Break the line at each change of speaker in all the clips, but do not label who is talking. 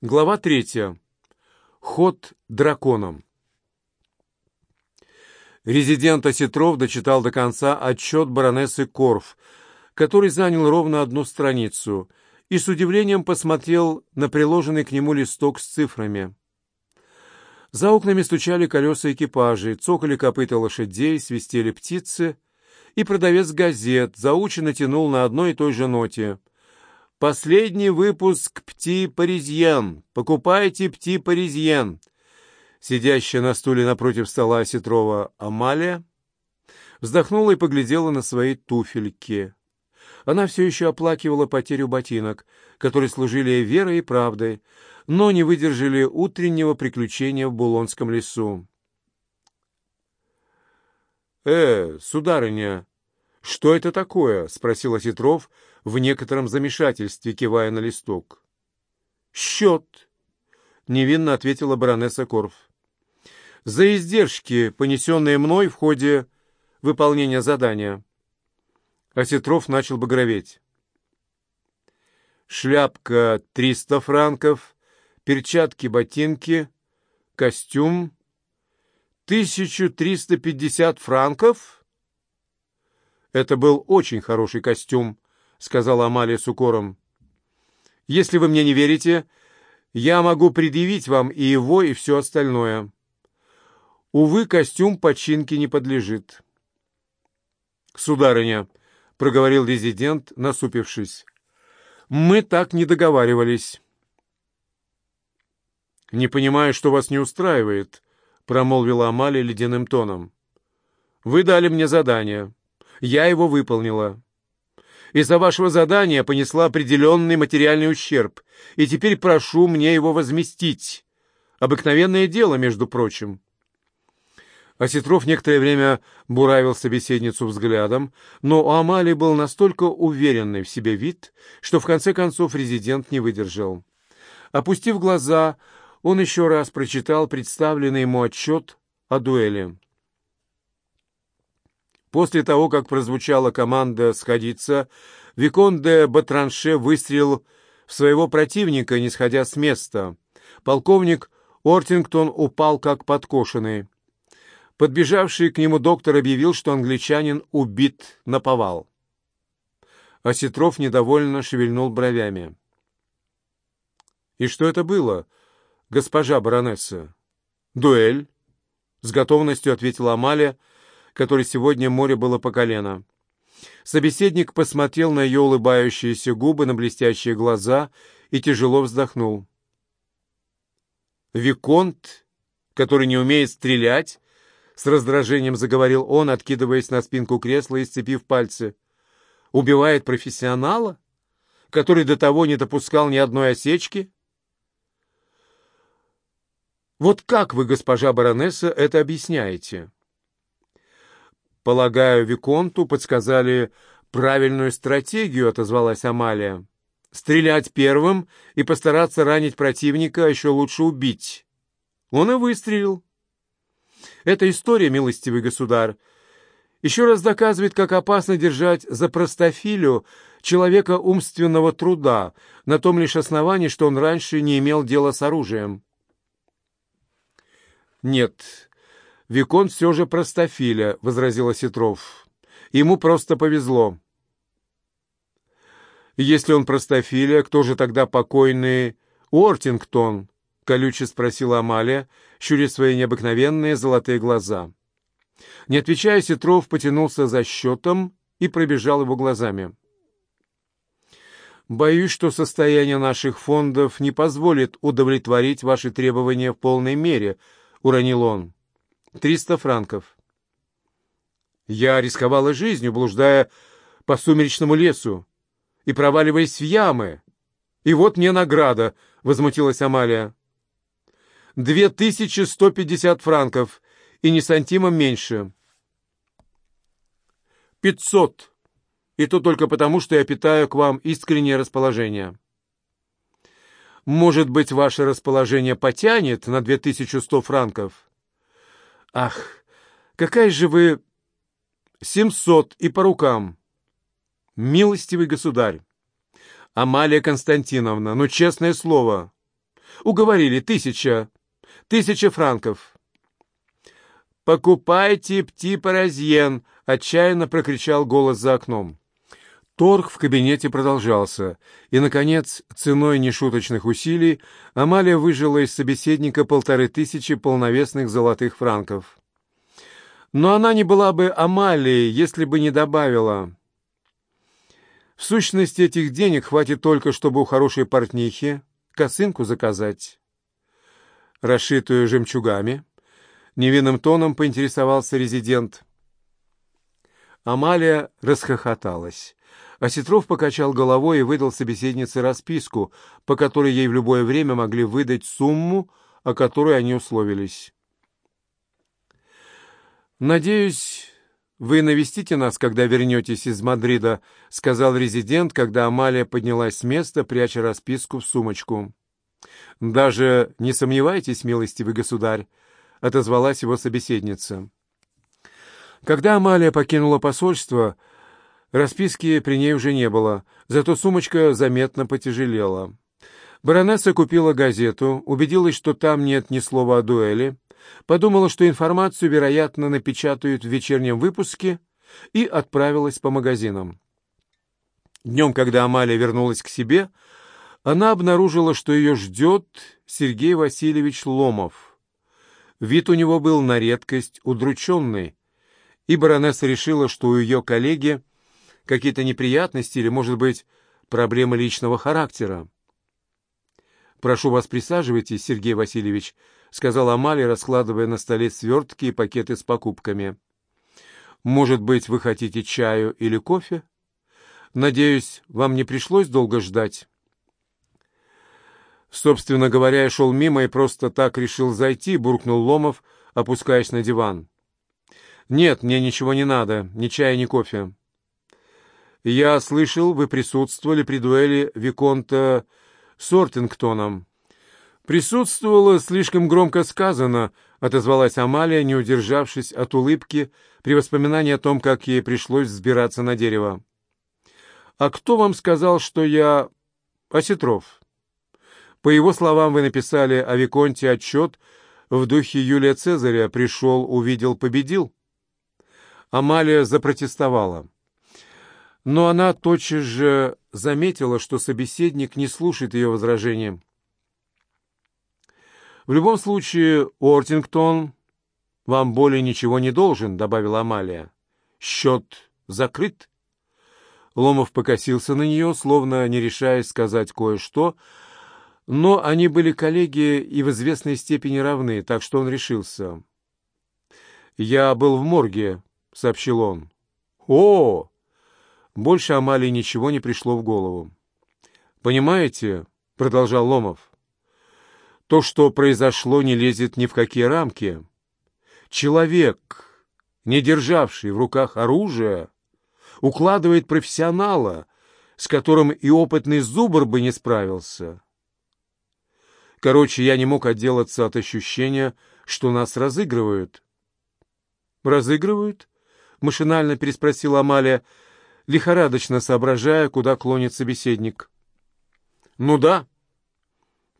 Глава третья. Ход драконом. Резидент Осетров дочитал до конца отчет баронессы Корф, который занял ровно одну страницу, и с удивлением посмотрел на приложенный к нему листок с цифрами. За окнами стучали колеса экипажей, цокали копыта лошадей, свистели птицы, и продавец газет заученно тянул на одной и той же ноте. Последний выпуск «Пти Паризьен». Покупайте «Пти Паризьен». Сидящая на стуле напротив стола Осетрова Амалия вздохнула и поглядела на свои туфельки. Она все еще оплакивала потерю ботинок, которые служили ей верой и правдой, но не выдержали утреннего приключения в Булонском лесу. «Э, сударыня, что это такое?» — спросил Осетров, — в некотором замешательстве, кивая на листок. «Счет!» — невинно ответила баронесса Корф. «За издержки, понесенные мной в ходе выполнения задания». Осетров начал багроветь. «Шляпка — триста франков, перчатки-ботинки, костюм — тысячу триста пятьдесят франков?» Это был очень хороший костюм, — сказала Амалия с укором. «Если вы мне не верите, я могу предъявить вам и его, и все остальное. Увы, костюм починке не подлежит». «Сударыня», — проговорил резидент, насупившись, — «мы так не договаривались». «Не понимаю, что вас не устраивает», — промолвила Амалия ледяным тоном. «Вы дали мне задание. Я его выполнила из-за вашего задания понесла определенный материальный ущерб, и теперь прошу мне его возместить. Обыкновенное дело, между прочим». Осетров некоторое время буравил собеседницу взглядом, но у Амали был настолько уверенный в себе вид, что в конце концов резидент не выдержал. Опустив глаза, он еще раз прочитал представленный ему отчет о дуэли. После того, как прозвучала команда «сходиться», Викон де Батранше выстрелил в своего противника, не сходя с места. Полковник Ортингтон упал как подкошенный. Подбежавший к нему доктор объявил, что англичанин убит на повал. Осетров недовольно шевельнул бровями. «И что это было, госпожа баронесса?» «Дуэль», — с готовностью ответила Амалия, — которой сегодня море было по колено. Собеседник посмотрел на ее улыбающиеся губы, на блестящие глаза и тяжело вздохнул. «Виконт, который не умеет стрелять?» — с раздражением заговорил он, откидываясь на спинку кресла и сцепив пальцы. «Убивает профессионала, который до того не допускал ни одной осечки?» «Вот как вы, госпожа баронесса, это объясняете?» «Полагаю, Виконту подсказали правильную стратегию», — отозвалась Амалия. «Стрелять первым и постараться ранить противника, еще лучше убить». Он и выстрелил. Эта история, милостивый государь, еще раз доказывает, как опасно держать за простофилю человека умственного труда на том лишь основании, что он раньше не имел дела с оружием. Нет, Викон все же простофиля, — возразил Осетров. Ему просто повезло. Если он простофиля, кто же тогда покойный Уортингтон? — колюче спросила Амалия, щуря свои необыкновенные золотые глаза. Не отвечая, Сетров потянулся за счетом и пробежал его глазами. «Боюсь, что состояние наших фондов не позволит удовлетворить ваши требования в полной мере», — уронил он. Триста франков. Я рисковала жизнью, блуждая по сумеречному лесу и проваливаясь в ямы. И вот мне награда, — возмутилась Амалия. Две тысячи сто пятьдесят франков, и ни сантимом меньше. Пятьсот. И то только потому, что я питаю к вам искреннее расположение. Может быть, ваше расположение потянет на две тысячи сто франков? Ах, какая же вы... Семьсот и по рукам. Милостивый государь. Амалия Константиновна, ну, честное слово. Уговорили, тысяча. Тысяча франков. «Покупайте пти-паразьен!» — отчаянно прокричал голос за окном. Торг в кабинете продолжался, и, наконец, ценой нешуточных усилий, Амалия выжила из собеседника полторы тысячи полновесных золотых франков. Но она не была бы Амалией, если бы не добавила. В сущности, этих денег хватит только, чтобы у хорошей портнихи косынку заказать. Расшитую жемчугами, невинным тоном поинтересовался резидент. Амалия расхохоталась. Осетров покачал головой и выдал собеседнице расписку, по которой ей в любое время могли выдать сумму, о которой они условились. «Надеюсь, вы навестите нас, когда вернетесь из Мадрида», — сказал резидент, когда Амалия поднялась с места, пряча расписку в сумочку. «Даже не сомневайтесь, милостивый государь», — отозвалась его собеседница. Когда Амалия покинула посольство, Расписки при ней уже не было, зато сумочка заметно потяжелела. Баронесса купила газету, убедилась, что там нет ни слова о дуэли, подумала, что информацию, вероятно, напечатают в вечернем выпуске, и отправилась по магазинам. Днем, когда Амалия вернулась к себе, она обнаружила, что ее ждет Сергей Васильевич Ломов. Вид у него был на редкость удрученный, и баронесса решила, что у ее коллеги какие-то неприятности или, может быть, проблемы личного характера. «Прошу вас, присаживайтесь, Сергей Васильевич», — сказала Амалия, раскладывая на столе свертки и пакеты с покупками. «Может быть, вы хотите чаю или кофе? Надеюсь, вам не пришлось долго ждать?» Собственно говоря, я шел мимо и просто так решил зайти, буркнул Ломов, опускаясь на диван. «Нет, мне ничего не надо, ни чая, ни кофе. «Я слышал, вы присутствовали при дуэли Виконта с Ортингтоном». «Присутствовало слишком громко сказано», — отозвалась Амалия, не удержавшись от улыбки при воспоминании о том, как ей пришлось взбираться на дерево. «А кто вам сказал, что я Осетров?» «По его словам, вы написали о Виконте отчет в духе Юлия Цезаря «Пришел, увидел, победил». Амалия запротестовала. Но она тотчас же заметила, что собеседник не слушает ее возражения. «В любом случае, Уортингтон вам более ничего не должен», — добавила Амалия. «Счет закрыт». Ломов покосился на нее, словно не решаясь сказать кое-что, но они были коллеги и в известной степени равны, так что он решился. «Я был в морге», — сообщил он. «О!» Больше Амалии ничего не пришло в голову. «Понимаете?» — продолжал Ломов. «То, что произошло, не лезет ни в какие рамки. Человек, не державший в руках оружие, укладывает профессионала, с которым и опытный зубр бы не справился. Короче, я не мог отделаться от ощущения, что нас разыгрывают». «Разыгрывают?» — машинально переспросила Амалия, — лихорадочно соображая, куда клонит собеседник. «Ну да.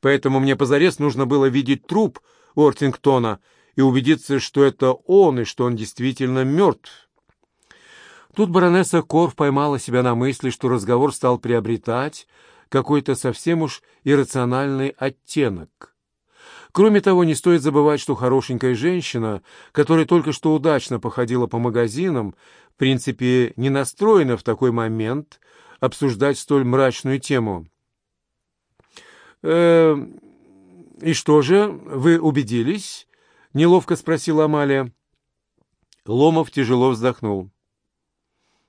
Поэтому мне позарез нужно было видеть труп Ортингтона и убедиться, что это он и что он действительно мертв». Тут баронесса Корф поймала себя на мысли, что разговор стал приобретать какой-то совсем уж иррациональный оттенок. Кроме того, не стоит забывать, что хорошенькая женщина, которая только что удачно походила по магазинам, в принципе, не настроена в такой момент обсуждать столь мрачную тему. «Э, «И что же, вы убедились?» — неловко спросила Амалия. Ломов тяжело вздохнул.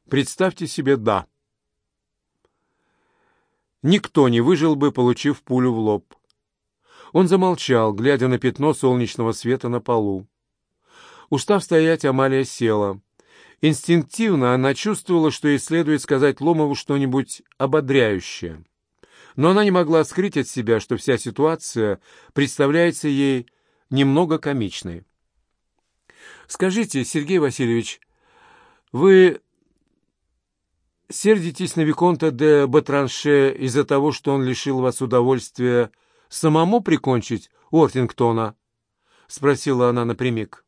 «Представьте себе, да. Никто не выжил бы, получив пулю в лоб. Он замолчал, глядя на пятно солнечного света на полу. Устав стоять, Амалия села. Инстинктивно она чувствовала, что ей следует сказать Ломову что-нибудь ободряющее. Но она не могла скрыть от себя, что вся ситуация представляется ей немного комичной. «Скажите, Сергей Васильевич, вы сердитесь на Виконта де Батранше из-за того, что он лишил вас удовольствия самому прикончить Ортингтона?» — спросила она напрямик.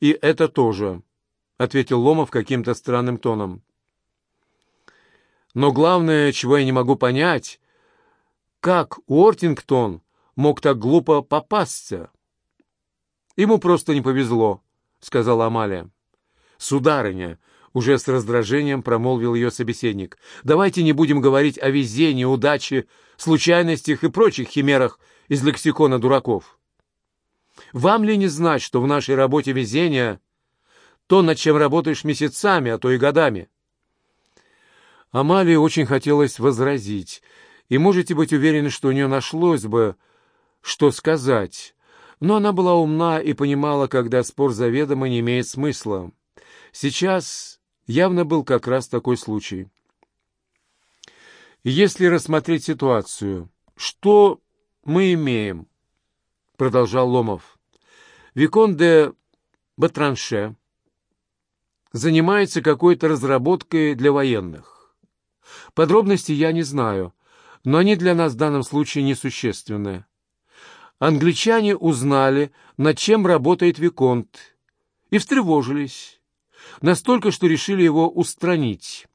«И это тоже», — ответил Ломов каким-то странным тоном. «Но главное, чего я не могу понять, как Уортингтон мог так глупо попасться?» «Ему просто не повезло», — сказала Амалия. «Сударыня», — уже с раздражением промолвил ее собеседник, «давайте не будем говорить о везении, удаче, случайностях и прочих химерах из лексикона дураков. Вам ли не знать, что в нашей работе везение то, над чем работаешь месяцами, а то и годами. Амалии очень хотелось возразить, и можете быть уверены, что у нее нашлось бы, что сказать. Но она была умна и понимала, когда спор заведомо не имеет смысла. Сейчас явно был как раз такой случай. Если рассмотреть ситуацию, что мы имеем? Продолжал Ломов. Викон де Батранше занимается какой-то разработкой для военных. Подробностей я не знаю, но они для нас в данном случае несущественны. Англичане узнали, над чем работает Виконт, и встревожились, настолько, что решили его устранить.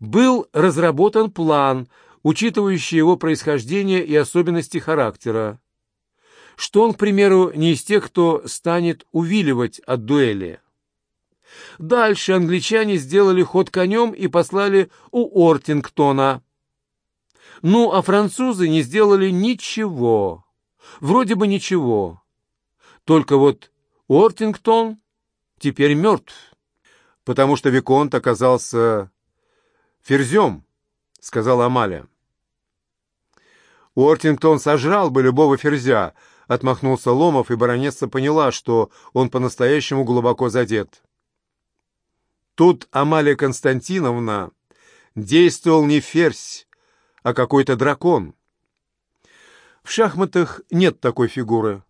Был разработан план, учитывающий его происхождение и особенности характера, что он, к примеру, не из тех, кто станет увиливать от дуэли. Дальше англичане сделали ход конем и послали у Ортингтона. Ну, а французы не сделали ничего. Вроде бы ничего. Только вот Ортингтон теперь мертв, потому что Виконт оказался ферзем, — сказала Амалия. Уортингтон сожрал бы любого ферзя, — отмахнулся Ломов, и баронесса поняла, что он по-настоящему глубоко задет. Тут Амалия Константиновна действовал не ферзь, а какой-то дракон. В шахматах нет такой фигуры.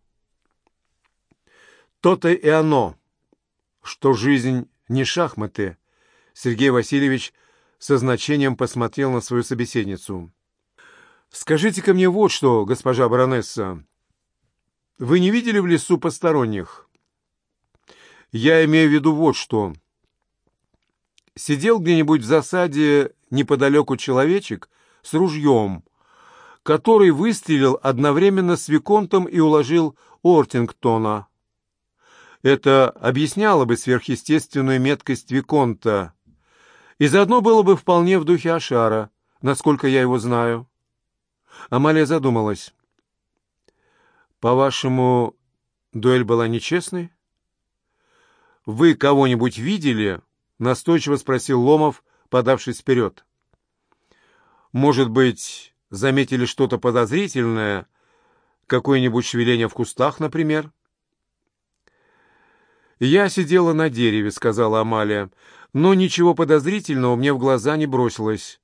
То-то и оно, что жизнь не шахматы. Сергей Васильевич со значением посмотрел на свою собеседницу. «Скажите-ка мне вот что, госпожа баронесса. Вы не видели в лесу посторонних?» «Я имею в виду вот что сидел где-нибудь в засаде неподалеку человечек с ружьем, который выстрелил одновременно с Виконтом и уложил Ортингтона. Это объясняло бы сверхъестественную меткость Виконта, и заодно было бы вполне в духе Ашара, насколько я его знаю. Амалия задумалась. «По-вашему, дуэль была нечестной? Вы кого-нибудь видели?» — настойчиво спросил Ломов, подавшись вперед. «Может быть, заметили что-то подозрительное? Какое-нибудь шевеление в кустах, например?» «Я сидела на дереве», — сказала Амалия, — «но ничего подозрительного мне в глаза не бросилось.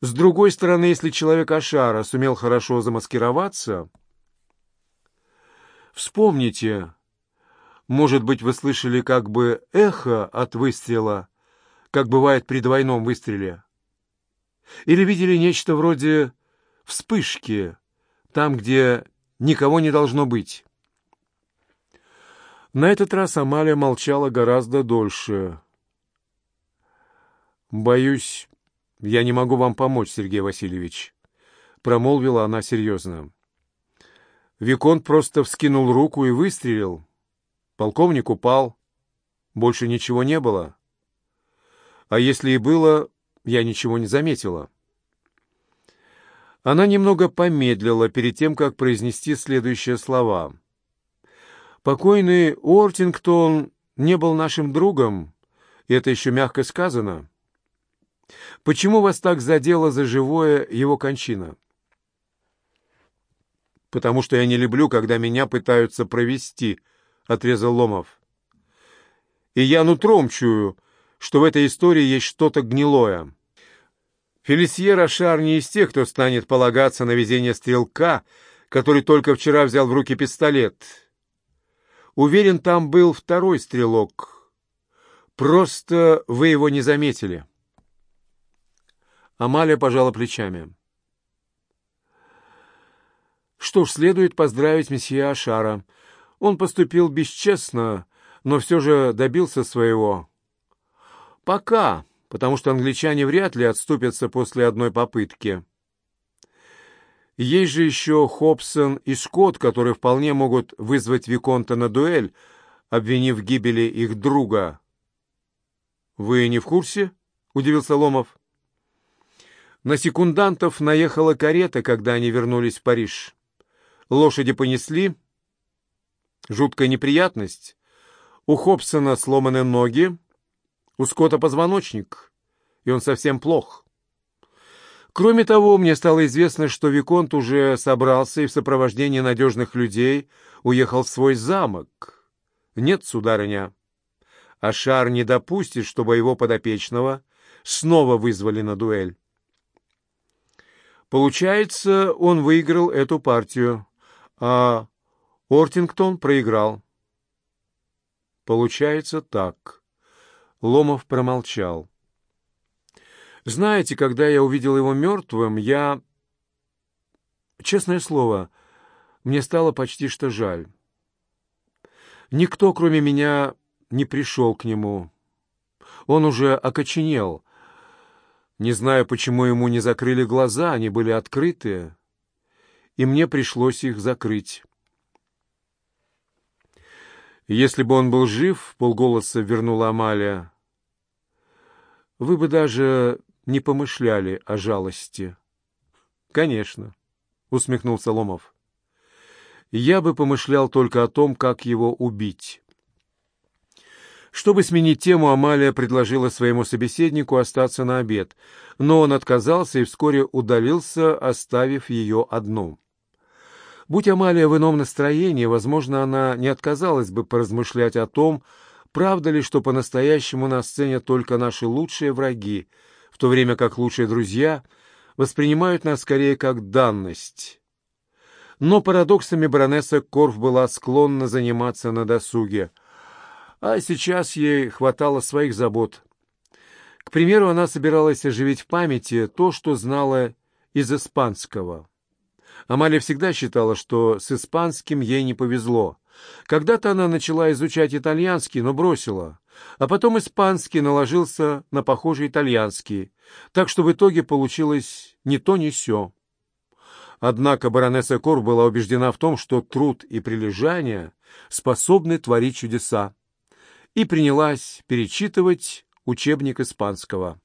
С другой стороны, если человек Ашара сумел хорошо замаскироваться...» «Вспомните, может быть, вы слышали как бы эхо от выстрела, как бывает при двойном выстреле? Или видели нечто вроде вспышки, там, где никого не должно быть? На этот раз Амалия молчала гораздо дольше. «Боюсь, я не могу вам помочь, Сергей Васильевич», — промолвила она серьезно. Виконт просто вскинул руку и выстрелил. Полковник упал. Больше ничего не было. А если и было, я ничего не заметила. Она немного помедлила перед тем, как произнести следующие слова. «Покойный Уортингтон не был нашим другом, и это еще мягко сказано. Почему вас так задела за живое его кончина?» «Потому что я не люблю, когда меня пытаются провести», — отрезал Ломов. «И я нутром чую, что в этой истории есть что-то гнилое. Фелисье Рошар не из тех, кто станет полагаться на везение стрелка, который только вчера взял в руки пистолет. Уверен, там был второй стрелок. Просто вы его не заметили». Амалия пожала плечами. Что ж, следует поздравить месье Ашара. Он поступил бесчестно, но все же добился своего. Пока, потому что англичане вряд ли отступятся после одной попытки. Есть же еще Хобсон и Скотт, которые вполне могут вызвать Виконта на дуэль, обвинив в гибели их друга. «Вы не в курсе?» — удивился Ломов. На секундантов наехала карета, когда они вернулись в Париж. Лошади понесли. Жуткая неприятность. У Хобсона сломаны ноги, у Скотта позвоночник, и он совсем плох. Кроме того, мне стало известно, что Виконт уже собрался и в сопровождении надежных людей уехал в свой замок. Нет, сударыня, Ашар не допустит, чтобы его подопечного снова вызвали на дуэль. Получается, он выиграл эту партию, а Ортингтон проиграл. Получается так. Ломов промолчал. Знаете, когда я увидел его мертвым, я... Честное слово, мне стало почти что жаль. Никто, кроме меня, не пришел к нему. Он уже окоченел. Не знаю, почему ему не закрыли глаза, они были открыты, и мне пришлось их закрыть. «Если бы он был жив, — полголоса вернула Амалия, — вы бы даже не помышляли о жалости». «Конечно», — усмехнулся Ломов. «Я бы помышлял только о том, как его убить». Чтобы сменить тему, Амалия предложила своему собеседнику остаться на обед, но он отказался и вскоре удалился, оставив ее одну. Будь Амалия в ином настроении, возможно, она не отказалась бы поразмышлять о том, правда ли, что по-настоящему нас ценят только наши лучшие враги, в то время как лучшие друзья воспринимают нас скорее как данность. Но парадоксами баронесса Корф была склонна заниматься на досуге, а сейчас ей хватало своих забот. К примеру, она собиралась оживить в памяти то, что знала из испанского. Амалия всегда считала, что с испанским ей не повезло. Когда-то она начала изучать итальянский, но бросила. А потом испанский наложился на похожий итальянский, так что в итоге получилось ни то, ни сё. Однако баронесса Кор была убеждена в том, что труд и прилежание способны творить чудеса, и принялась перечитывать учебник испанского.